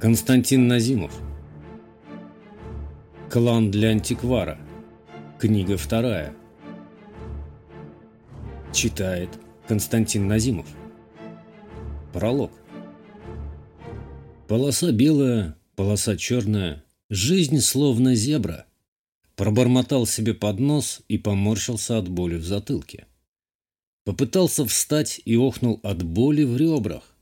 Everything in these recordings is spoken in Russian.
Константин Назимов. Клан для антиквара. Книга вторая. Читает Константин Назимов. Пролог. Полоса белая, полоса черная, жизнь словно зебра. Пробормотал себе под нос и поморщился от боли в затылке. Попытался встать и охнул от боли в ребрах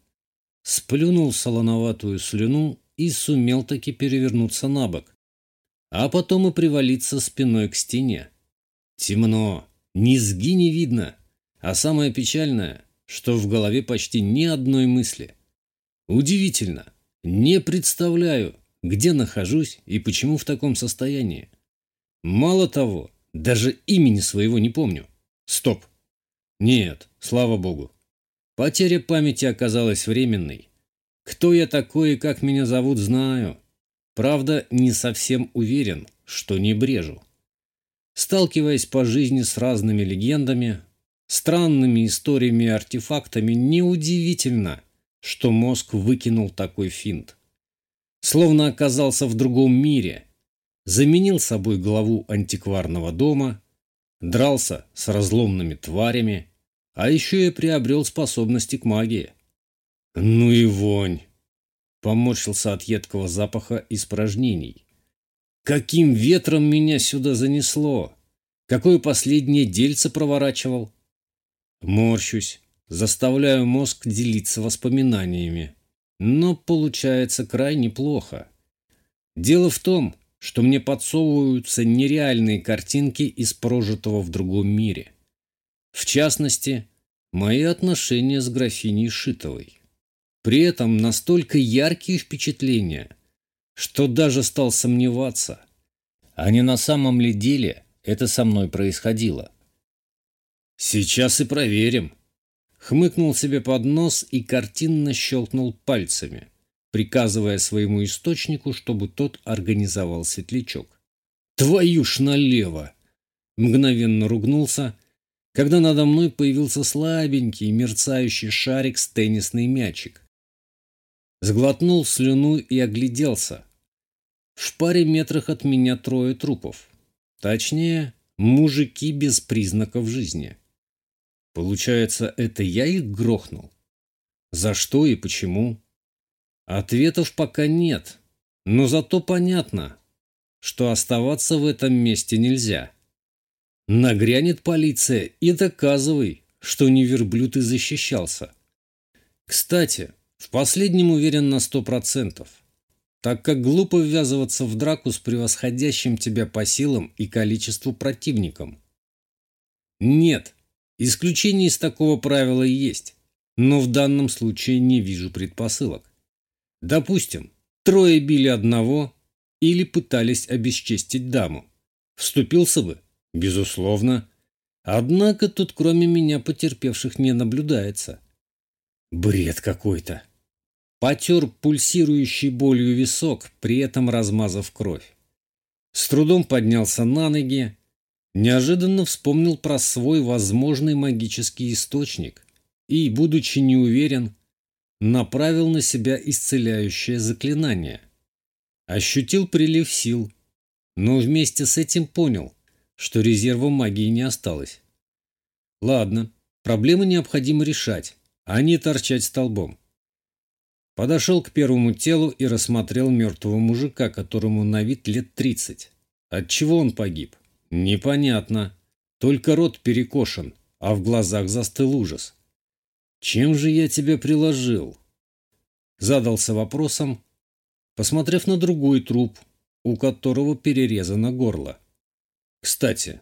сплюнул солоноватую слюну и сумел таки перевернуться на бок, а потом и привалиться спиной к стене. Темно, низги не видно, а самое печальное, что в голове почти ни одной мысли. Удивительно, не представляю, где нахожусь и почему в таком состоянии. Мало того, даже имени своего не помню. Стоп. Нет, слава богу. Потеря памяти оказалась временной. Кто я такой и как меня зовут, знаю. Правда, не совсем уверен, что не брежу. Сталкиваясь по жизни с разными легендами, странными историями и артефактами, неудивительно, что мозг выкинул такой финт. Словно оказался в другом мире, заменил собой главу антикварного дома, дрался с разломными тварями, а еще и приобрел способности к магии. Ну и вонь! Поморщился от едкого запаха испражнений. Каким ветром меня сюда занесло? Какое последнее дельце проворачивал? Морщусь, заставляю мозг делиться воспоминаниями. Но получается крайне плохо. Дело в том, что мне подсовываются нереальные картинки из прожитого в другом мире. В частности, мои отношения с графиней Шитовой. При этом настолько яркие впечатления, что даже стал сомневаться, а не на самом ли деле это со мной происходило. «Сейчас и проверим», — хмыкнул себе под нос и картинно щелкнул пальцами, приказывая своему источнику, чтобы тот организовал светлячок. «Твою ж налево!» Мгновенно ругнулся когда надо мной появился слабенький мерцающий шарик с теннисный мячик. Сглотнул слюну и огляделся. В паре метрах от меня трое трупов. Точнее, мужики без признаков жизни. Получается, это я их грохнул? За что и почему? Ответов пока нет, но зато понятно, что оставаться в этом месте нельзя. Нагрянет полиция и доказывай, что не верблюд и защищался. Кстати, в последнем уверен на сто процентов, так как глупо ввязываться в драку с превосходящим тебя по силам и количеству противником. Нет, исключение из такого правила есть, но в данном случае не вижу предпосылок. Допустим, трое били одного или пытались обесчестить даму. Вступился бы Безусловно. Однако тут кроме меня потерпевших не наблюдается. Бред какой-то. Потер пульсирующий болью висок, при этом размазав кровь. С трудом поднялся на ноги, неожиданно вспомнил про свой возможный магический источник и, будучи неуверен, направил на себя исцеляющее заклинание. Ощутил прилив сил, но вместе с этим понял – что резерва магии не осталось. Ладно, проблемы необходимо решать, а не торчать столбом. Подошел к первому телу и рассмотрел мертвого мужика, которому на вид лет тридцать. От чего он погиб? Непонятно. Только рот перекошен, а в глазах застыл ужас. «Чем же я тебя приложил?» Задался вопросом, посмотрев на другой труп, у которого перерезано горло. Кстати,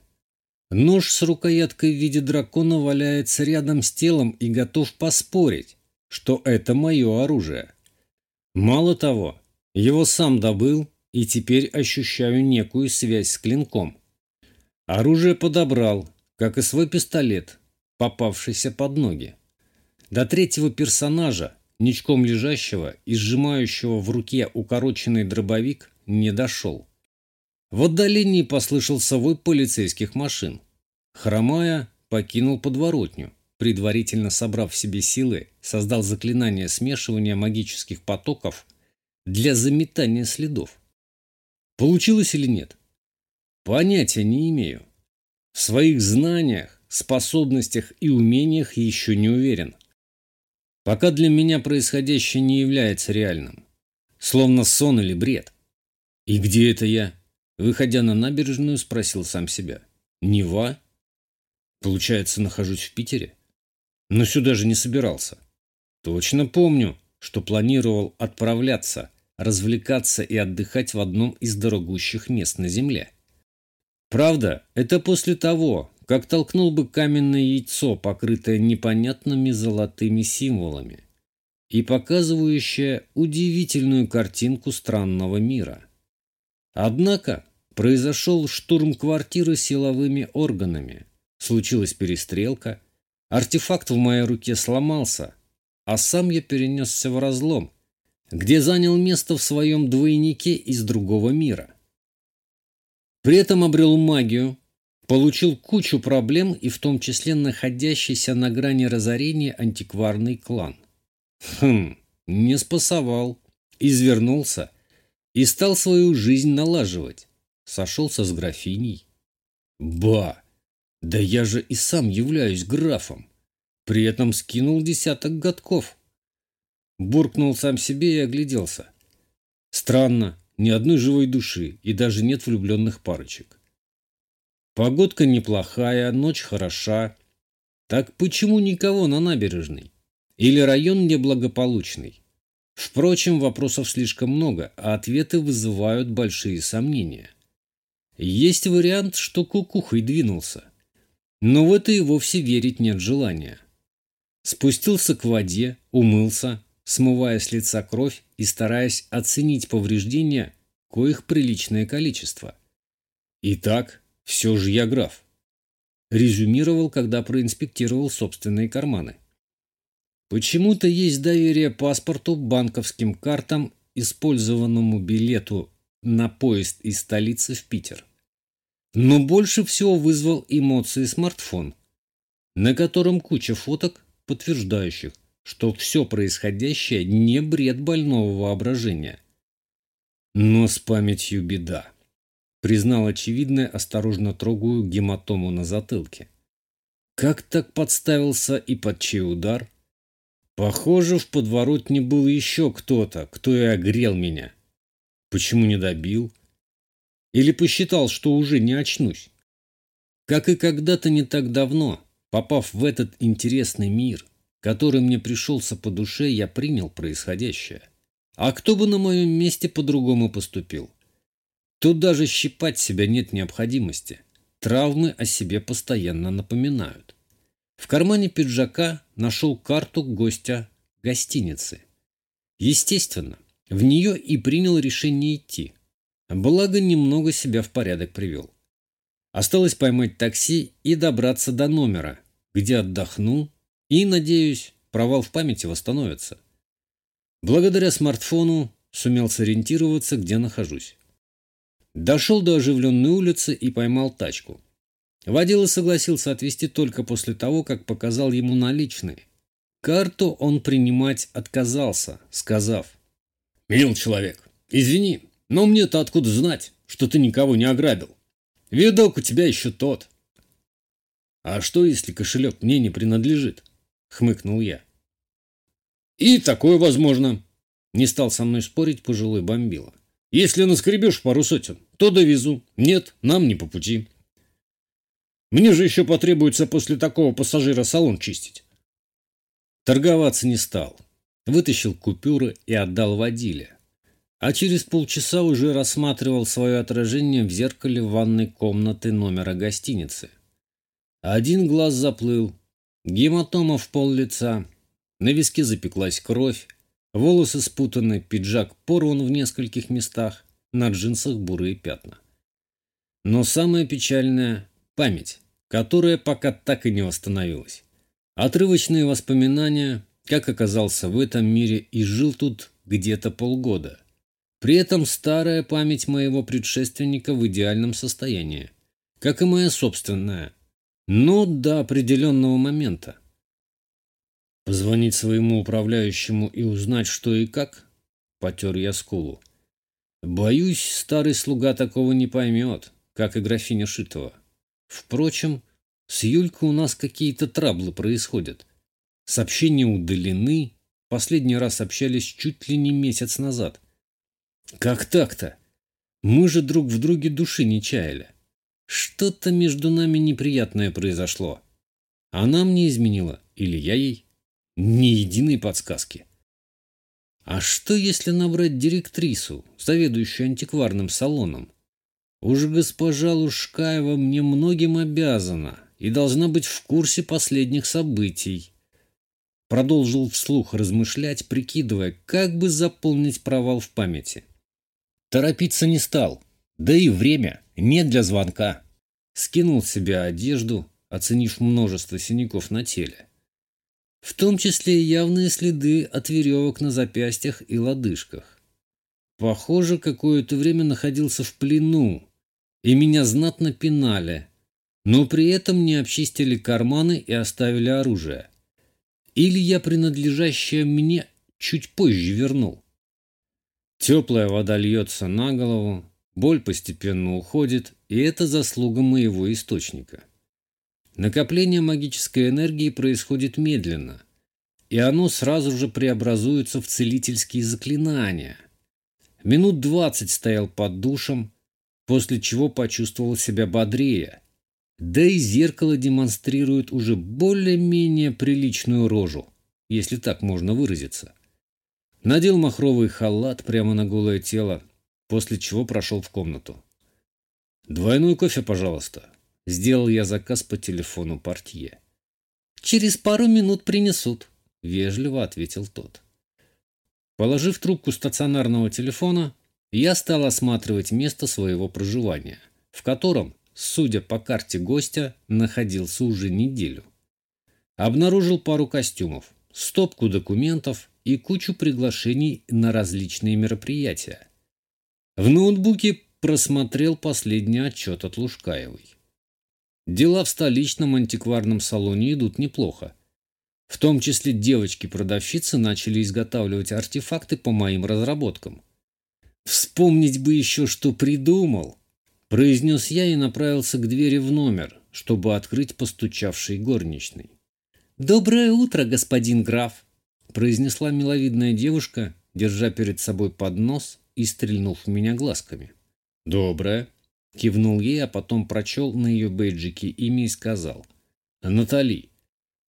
нож с рукояткой в виде дракона валяется рядом с телом и готов поспорить, что это мое оружие. Мало того, его сам добыл и теперь ощущаю некую связь с клинком. Оружие подобрал, как и свой пистолет, попавшийся под ноги. До третьего персонажа, ничком лежащего и сжимающего в руке укороченный дробовик, не дошел. В отдалении послышался вой полицейских машин. Хромая, покинул подворотню. Предварительно собрав в себе силы, создал заклинание смешивания магических потоков для заметания следов. Получилось или нет? Понятия не имею. В своих знаниях, способностях и умениях еще не уверен. Пока для меня происходящее не является реальным. Словно сон или бред. И где это я? Выходя на набережную, спросил сам себя. Нева? Получается, нахожусь в Питере? Но сюда же не собирался. Точно помню, что планировал отправляться, развлекаться и отдыхать в одном из дорогущих мест на Земле. Правда, это после того, как толкнул бы каменное яйцо, покрытое непонятными золотыми символами и показывающее удивительную картинку странного мира. Однако произошел штурм квартиры силовыми органами, случилась перестрелка, артефакт в моей руке сломался, а сам я перенесся в разлом, где занял место в своем двойнике из другого мира. При этом обрел магию, получил кучу проблем и в том числе находящийся на грани разорения антикварный клан. Хм, не спасовал, извернулся и стал свою жизнь налаживать. Сошелся с графиней. Ба! Да я же и сам являюсь графом. При этом скинул десяток годков. Буркнул сам себе и огляделся. Странно, ни одной живой души и даже нет влюбленных парочек. Погодка неплохая, ночь хороша. Так почему никого на набережной? Или район неблагополучный? Впрочем, вопросов слишком много, а ответы вызывают большие сомнения. Есть вариант, что кукухой двинулся. Но в это и вовсе верить нет желания. Спустился к воде, умылся, смывая с лица кровь и стараясь оценить повреждения, коих приличное количество. Итак, все же я граф. Резюмировал, когда проинспектировал собственные карманы. Почему-то есть доверие паспорту, банковским картам, использованному билету на поезд из столицы в Питер. Но больше всего вызвал эмоции смартфон, на котором куча фоток, подтверждающих, что все происходящее не бред больного воображения. Но с памятью беда. Признал очевидное, осторожно трогаю гематому на затылке. Как так подставился и под чей удар? Похоже, в подворотне был еще кто-то, кто и огрел меня. Почему не добил? Или посчитал, что уже не очнусь? Как и когда-то не так давно, попав в этот интересный мир, который мне пришелся по душе, я принял происходящее. А кто бы на моем месте по-другому поступил? Тут даже щипать себя нет необходимости. Травмы о себе постоянно напоминают. В кармане пиджака нашел карту гостя гостиницы. Естественно, в нее и принял решение идти. Благо, немного себя в порядок привел. Осталось поймать такси и добраться до номера, где отдохну и, надеюсь, провал в памяти восстановится. Благодаря смартфону сумел сориентироваться, где нахожусь. Дошел до оживленной улицы и поймал тачку. Водила согласился отвезти только после того, как показал ему наличные. Карту он принимать отказался, сказав. «Мил человек, извини, но мне-то откуда знать, что ты никого не ограбил? Видок у тебя еще тот». «А что, если кошелек мне не принадлежит?» — хмыкнул я. «И такое возможно», — не стал со мной спорить пожилой бомбила. «Если наскребешь пару сотен, то довезу. Нет, нам не по пути. Мне же еще потребуется после такого пассажира салон чистить». Торговаться не стал. Вытащил купюры и отдал водиле. А через полчаса уже рассматривал свое отражение в зеркале ванной комнаты номера гостиницы. Один глаз заплыл, Гематома в пол лица, на виске запеклась кровь, волосы спутаны, пиджак порван в нескольких местах, на джинсах бурые пятна. Но самое печальное – память, которая пока так и не восстановилась. Отрывочные воспоминания, как оказался в этом мире и жил тут где-то полгода. При этом старая память моего предшественника в идеальном состоянии, как и моя собственная – но до определенного момента. Позвонить своему управляющему и узнать, что и как? потер я скулу. Боюсь, старый слуга такого не поймет, как и графиня Шитова. Впрочем, с Юлькой у нас какие-то траблы происходят. Сообщения удалены, последний раз общались чуть ли не месяц назад. Как так-то? Мы же друг в друге души не чаяли. Что-то между нами неприятное произошло. Она мне изменила, или я ей? Ни единой подсказки. А что, если набрать директрису, заведующую антикварным салоном? Уж госпожа Лужкаева мне многим обязана и должна быть в курсе последних событий. Продолжил вслух размышлять, прикидывая, как бы заполнить провал в памяти. Торопиться не стал, да и время не для звонка. Скинул с себя одежду, оценив множество синяков на теле в том числе явные следы от веревок на запястьях и лодыжках. Похоже, какое-то время находился в плену, и меня знатно пинали, но при этом не обчистили карманы и оставили оружие. Или я принадлежащее мне чуть позже вернул. Теплая вода льется на голову, боль постепенно уходит, и это заслуга моего источника. Накопление магической энергии происходит медленно, и оно сразу же преобразуется в целительские заклинания. Минут двадцать стоял под душем, после чего почувствовал себя бодрее. Да и зеркало демонстрирует уже более-менее приличную рожу, если так можно выразиться. Надел махровый халат прямо на голое тело, после чего прошел в комнату. «Двойной кофе, пожалуйста», Сделал я заказ по телефону портье. «Через пару минут принесут», — вежливо ответил тот. Положив трубку стационарного телефона, я стал осматривать место своего проживания, в котором, судя по карте гостя, находился уже неделю. Обнаружил пару костюмов, стопку документов и кучу приглашений на различные мероприятия. В ноутбуке просмотрел последний отчет от Лужкаевой. Дела в столичном антикварном салоне идут неплохо. В том числе девочки-продавщицы начали изготавливать артефакты по моим разработкам. «Вспомнить бы еще, что придумал!» произнес я и направился к двери в номер, чтобы открыть постучавший горничный. «Доброе утро, господин граф!» Произнесла миловидная девушка, держа перед собой поднос и стрельнув в меня глазками. «Доброе!» Кивнул ей, а потом прочел на ее бейджике имя и сказал. «Натали,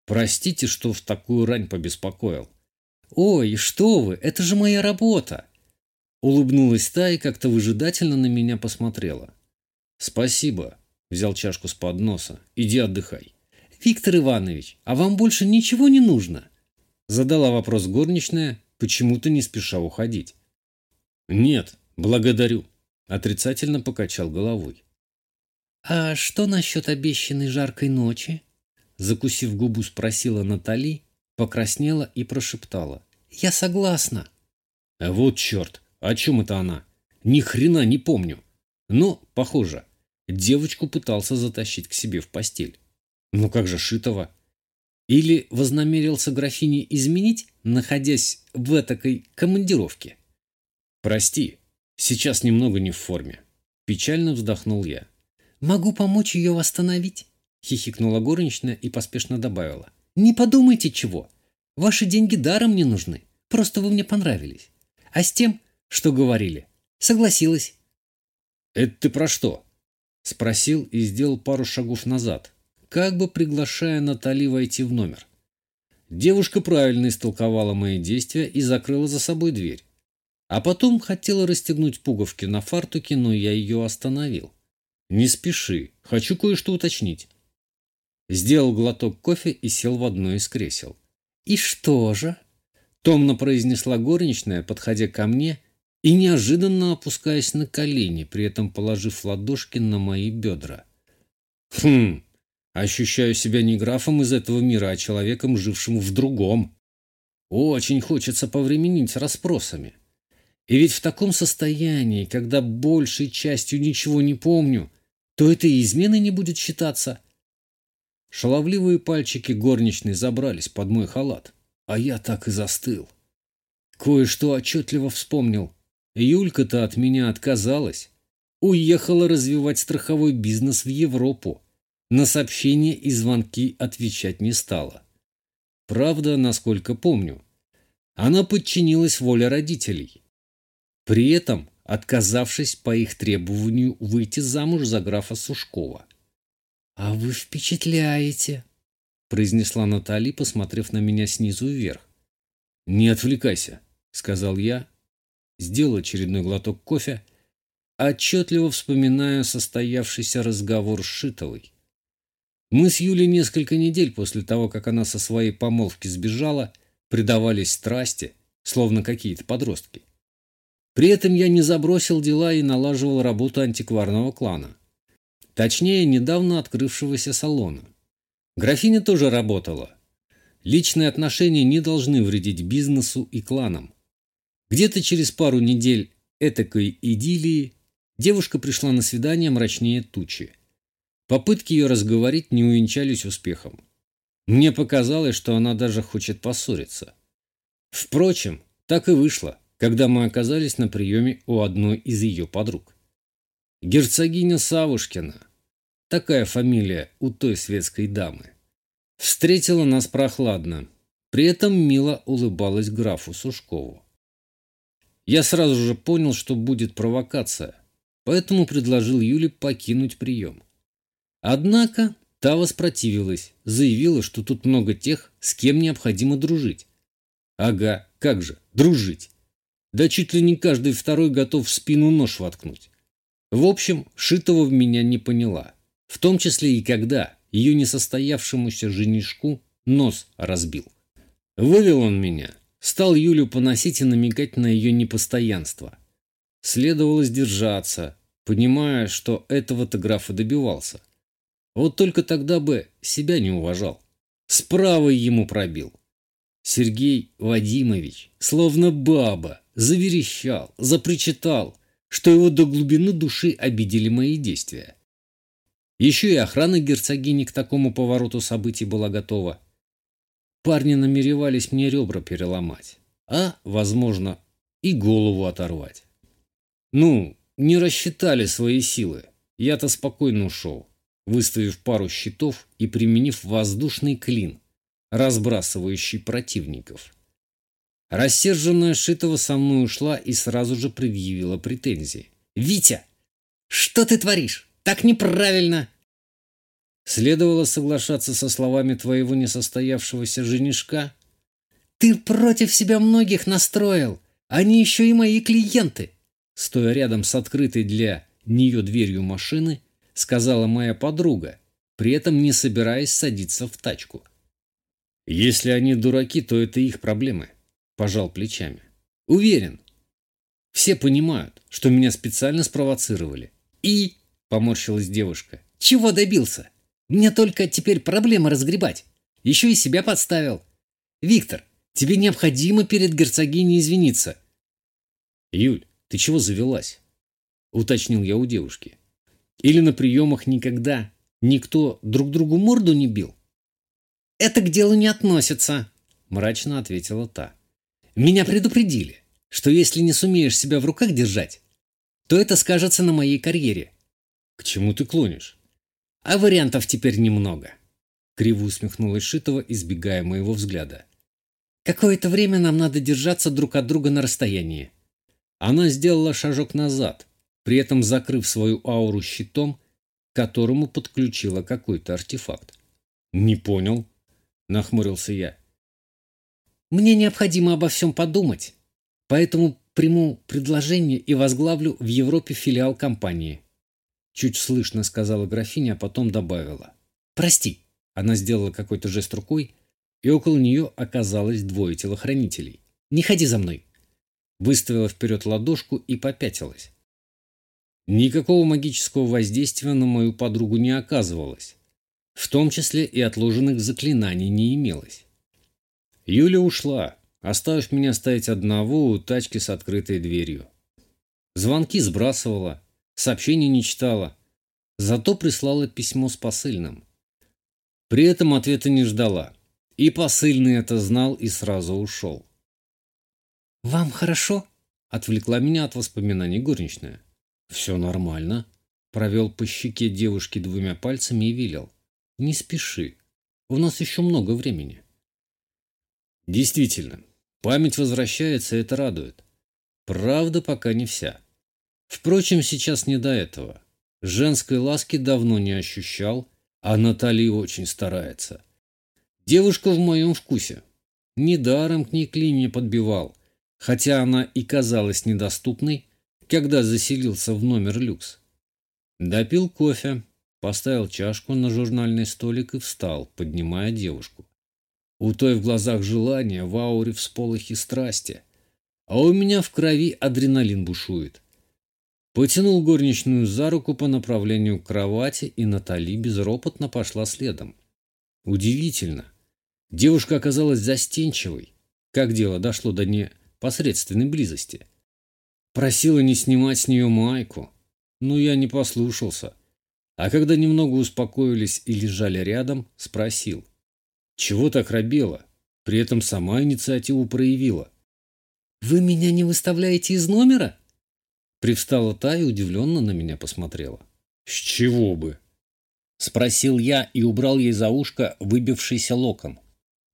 простите, что в такую рань побеспокоил». «Ой, что вы, это же моя работа!» Улыбнулась та и как-то выжидательно на меня посмотрела. «Спасибо», — взял чашку с подноса. «Иди отдыхай». «Виктор Иванович, а вам больше ничего не нужно?» Задала вопрос горничная, почему-то не спеша уходить. «Нет, благодарю», Отрицательно покачал головой. «А что насчет обещанной жаркой ночи?» Закусив губу, спросила Натали, покраснела и прошептала. «Я согласна». А «Вот черт! О чем это она? Ни хрена не помню. Но, похоже, девочку пытался затащить к себе в постель. Ну как же Шитова? Или вознамерился графине изменить, находясь в этакой командировке? Прости, Сейчас немного не в форме. Печально вздохнул я. «Могу помочь ее восстановить?» Хихикнула горничная и поспешно добавила. «Не подумайте чего. Ваши деньги даром не нужны. Просто вы мне понравились. А с тем, что говорили, согласилась». «Это ты про что?» Спросил и сделал пару шагов назад, как бы приглашая Натали войти в номер. Девушка правильно истолковала мои действия и закрыла за собой дверь. А потом хотела расстегнуть пуговки на фартуке, но я ее остановил. «Не спеши, хочу кое-что уточнить». Сделал глоток кофе и сел в одно из кресел. «И что же?» — томно произнесла горничная, подходя ко мне и неожиданно опускаясь на колени, при этом положив ладошки на мои бедра. «Хм, ощущаю себя не графом из этого мира, а человеком, жившим в другом. Очень хочется повременить расспросами. И ведь в таком состоянии, когда большей частью ничего не помню, то это измены не будет считаться. Шаловливые пальчики горничной забрались под мой халат, а я так и застыл. Кое-что отчетливо вспомнил. Юлька-то от меня отказалась. Уехала развивать страховой бизнес в Европу. На сообщения и звонки отвечать не стала. Правда, насколько помню, она подчинилась воле родителей. При этом отказавшись по их требованию выйти замуж за графа Сушкова. «А вы впечатляете», — произнесла Натали, посмотрев на меня снизу вверх. «Не отвлекайся», — сказал я, сделал очередной глоток кофе, отчетливо вспоминая состоявшийся разговор с Шитовой. Мы с Юлей несколько недель после того, как она со своей помолвки сбежала, предавались страсти, словно какие-то подростки. При этом я не забросил дела и налаживал работу антикварного клана. Точнее, недавно открывшегося салона. Графиня тоже работала. Личные отношения не должны вредить бизнесу и кланам. Где-то через пару недель этакой идиллии девушка пришла на свидание мрачнее тучи. Попытки ее разговорить не увенчались успехом. Мне показалось, что она даже хочет поссориться. Впрочем, так и вышло когда мы оказались на приеме у одной из ее подруг. Герцогиня Савушкина, такая фамилия у той светской дамы, встретила нас прохладно, при этом мило улыбалась графу Сушкову. Я сразу же понял, что будет провокация, поэтому предложил Юле покинуть прием. Однако та воспротивилась, заявила, что тут много тех, с кем необходимо дружить. Ага, как же, дружить. Да чуть ли не каждый второй готов в спину нож воткнуть. В общем, Шитова в меня не поняла. В том числе и когда ее несостоявшемуся женишку нос разбил. Вывел он меня. Стал Юлю поносить и намекать на ее непостоянство. Следовало сдержаться, понимая, что этого-то графа добивался. Вот только тогда бы себя не уважал. Справа ему пробил. Сергей Вадимович, словно баба, заверещал, запричитал, что его до глубины души обидели мои действия. Еще и охрана герцогини к такому повороту событий была готова. Парни намеревались мне ребра переломать, а, возможно, и голову оторвать. Ну, не рассчитали свои силы. Я-то спокойно ушел, выставив пару щитов и применив воздушный клин, разбрасывающий противников. Рассерженная Шитова со мной ушла и сразу же предъявила претензии. «Витя, что ты творишь? Так неправильно!» Следовало соглашаться со словами твоего несостоявшегося женишка. «Ты против себя многих настроил. Они еще и мои клиенты!» Стоя рядом с открытой для нее дверью машины, сказала моя подруга, при этом не собираясь садиться в тачку. «Если они дураки, то это их проблемы», пожал плечами. Уверен. Все понимают, что меня специально спровоцировали. И, поморщилась девушка, чего добился? Мне только теперь проблемы разгребать. Еще и себя подставил. Виктор, тебе необходимо перед герцогиней извиниться. Юль, ты чего завелась? Уточнил я у девушки. Или на приемах никогда никто друг другу морду не бил? Это к делу не относится, мрачно ответила та. Меня предупредили, что если не сумеешь себя в руках держать, то это скажется на моей карьере. К чему ты клонишь? А вариантов теперь немного. Криво усмехнулась Шитова, избегая моего взгляда. Какое-то время нам надо держаться друг от друга на расстоянии. Она сделала шажок назад, при этом закрыв свою ауру щитом, к которому подключила какой-то артефакт. «Не понял», — нахмурился я. Мне необходимо обо всем подумать, поэтому приму предложение и возглавлю в Европе филиал компании. Чуть слышно сказала графиня, а потом добавила. Прости. Она сделала какой-то жест рукой, и около нее оказалось двое телохранителей. Не ходи за мной. Выставила вперед ладошку и попятилась. Никакого магического воздействия на мою подругу не оказывалось. В том числе и отложенных заклинаний не имелось. Юля ушла, оставив меня стоять одного у тачки с открытой дверью. Звонки сбрасывала, сообщений не читала, зато прислала письмо с посыльным. При этом ответа не ждала, и посыльный это знал и сразу ушел. «Вам хорошо?» — отвлекла меня от воспоминаний горничная. «Все нормально», — провел по щеке девушки двумя пальцами и велел. «Не спеши, у нас еще много времени». Действительно, память возвращается, это радует. Правда, пока не вся. Впрочем, сейчас не до этого. Женской ласки давно не ощущал, а Натали очень старается. Девушка в моем вкусе. Недаром к ней клинья подбивал, хотя она и казалась недоступной, когда заселился в номер люкс. Допил кофе, поставил чашку на журнальный столик и встал, поднимая девушку. У той в глазах желание, в ауре всполохи страсти, а у меня в крови адреналин бушует. Потянул горничную за руку по направлению к кровати, и Натали безропотно пошла следом. Удивительно. Девушка оказалась застенчивой, как дело дошло до непосредственной близости. Просила не снимать с нее майку, но я не послушался. А когда немного успокоились и лежали рядом, спросил. Чего так робела? При этом сама инициативу проявила. «Вы меня не выставляете из номера?» Привстала та и удивленно на меня посмотрела. «С чего бы?» Спросил я и убрал ей за ушко выбившийся локон.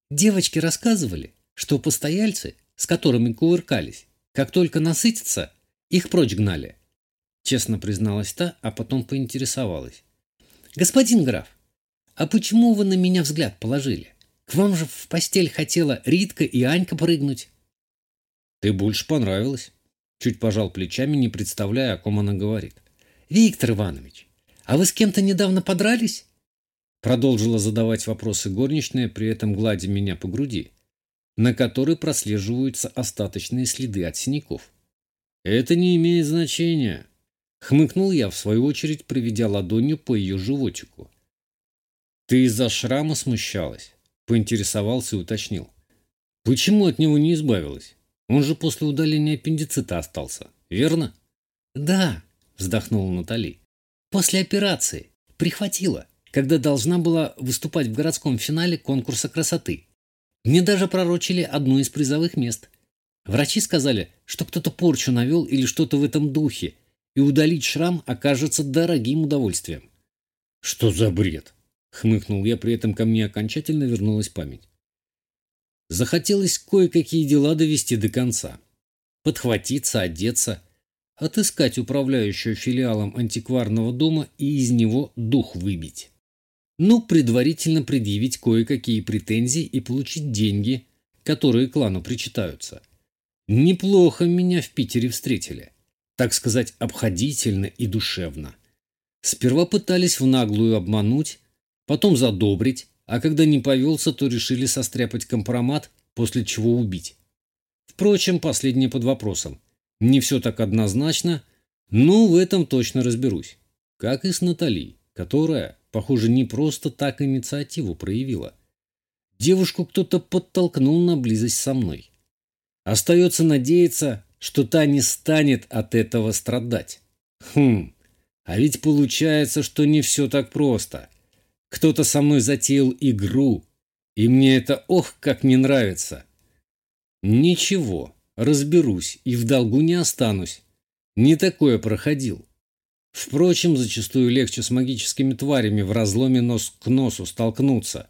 Девочки рассказывали, что постояльцы, с которыми кувыркались, как только насытятся, их прочь гнали. Честно призналась та, а потом поинтересовалась. «Господин граф, а почему вы на меня взгляд положили? К вам же в постель хотела Ритка и Анька прыгнуть». «Ты больше понравилась». Чуть пожал плечами, не представляя, о ком она говорит. «Виктор Иванович, а вы с кем-то недавно подрались?» Продолжила задавать вопросы горничная, при этом гладя меня по груди, на которой прослеживаются остаточные следы от синяков. «Это не имеет значения», — хмыкнул я, в свою очередь, проведя ладонью по ее животику. «Ты из-за шрама смущалась?» — поинтересовался и уточнил. «Почему от него не избавилась?» Он же после удаления аппендицита остался, верно? Да, вздохнула Натали. После операции. Прихватила, когда должна была выступать в городском финале конкурса красоты. Мне даже пророчили одно из призовых мест. Врачи сказали, что кто-то порчу навел или что-то в этом духе, и удалить шрам окажется дорогим удовольствием. «Что за бред?» — хмыкнул я, при этом ко мне окончательно вернулась память. Захотелось кое-какие дела довести до конца. Подхватиться, одеться, отыскать управляющего филиалом антикварного дома и из него дух выбить. Ну, предварительно предъявить кое-какие претензии и получить деньги, которые клану причитаются. Неплохо меня в Питере встретили. Так сказать, обходительно и душевно. Сперва пытались в наглую обмануть, потом задобрить, а когда не повелся, то решили состряпать компромат, после чего убить. Впрочем, последнее под вопросом. Не все так однозначно, но в этом точно разберусь. Как и с Натали, которая, похоже, не просто так инициативу проявила. Девушку кто-то подтолкнул на близость со мной. Остается надеяться, что та не станет от этого страдать. Хм, а ведь получается, что не все так просто. Кто-то со мной затеял игру, и мне это ох, как не нравится. Ничего, разберусь и в долгу не останусь. Не такое проходил. Впрочем, зачастую легче с магическими тварями в разломе нос к носу столкнуться,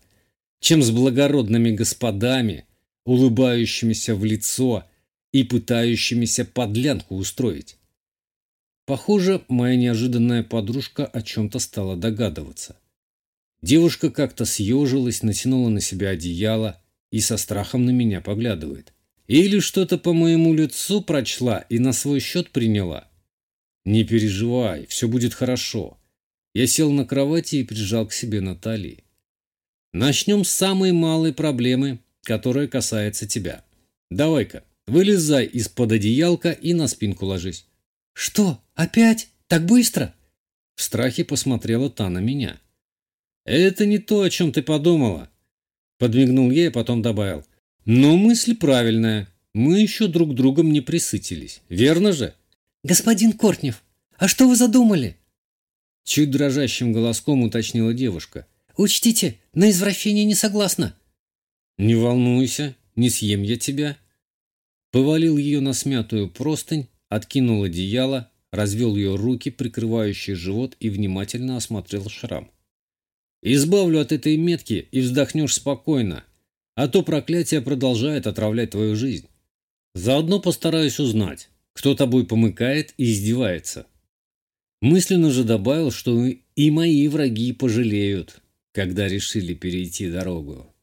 чем с благородными господами, улыбающимися в лицо и пытающимися подлянку устроить. Похоже, моя неожиданная подружка о чем-то стала догадываться. Девушка как-то съежилась, натянула на себя одеяло и со страхом на меня поглядывает. Или что-то по моему лицу прочла и на свой счет приняла. Не переживай, все будет хорошо. Я сел на кровати и прижал к себе Натали. Начнем с самой малой проблемы, которая касается тебя. Давай-ка, вылезай из-под одеялка и на спинку ложись. Что, опять? Так быстро? В страхе посмотрела та на меня. «Это не то, о чем ты подумала», — подмигнул ей, а потом добавил. «Но мысль правильная. Мы еще друг другом не присытились. Верно же?» «Господин Кортнев, а что вы задумали?» Чуть дрожащим голоском уточнила девушка. «Учтите, на извращение не согласна». «Не волнуйся, не съем я тебя». повалил ее на смятую простынь, откинул одеяло, развел ее руки, прикрывающие живот, и внимательно осмотрел шрам. «Избавлю от этой метки и вздохнешь спокойно, а то проклятие продолжает отравлять твою жизнь. Заодно постараюсь узнать, кто тобой помыкает и издевается». Мысленно же добавил, что и мои враги пожалеют, когда решили перейти дорогу.